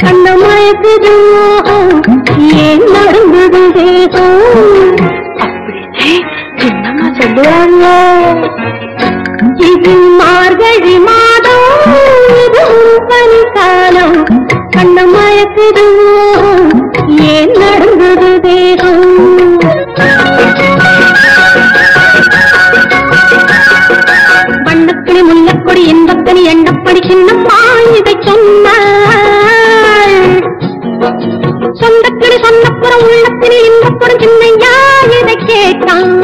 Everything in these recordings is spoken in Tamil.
கண்ண மயக்குது ஏன் நடந்தது தேகம் சொல்லுவாங்க இது மார்கழி மாதம் இது பனிக்காலம். கண்ண மயக்குது ஏன் நடந்தது தேகம் வண்ணக்கிளி முல்லக்கொடி எண்பத்தனி எண்ணப்படி சின்னம்மா சொந்தக்கிளி சொன்னப்புறம் உள்ளத்தில் இன்பப்புறம் சின்னையா இதை கேட்டான்?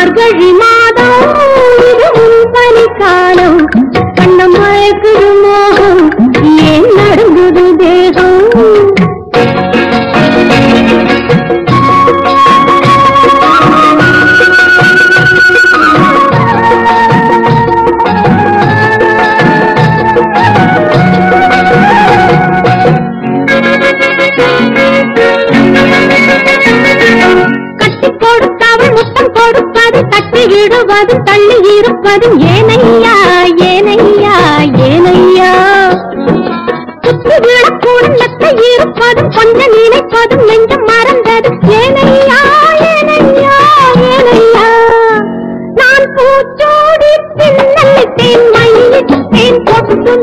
மார்கழி மாதம் இது உன் பனிக்காலம். கொடுப்பது தட்டி இடுவது தள்ளி இருப்பது ஏனையா ஏனையா ஏனையா. சுற்றி விழக்கூடும் லத்தை இருப்பதும் கொஞ்சம் நினைப்பதும் நெஞ்சம் மறந்தது ஏனையா ஏனையா ஏனையா. நான் பூச்சோடி பின்னல் தேன் மயிலிட்டேன் போட்டு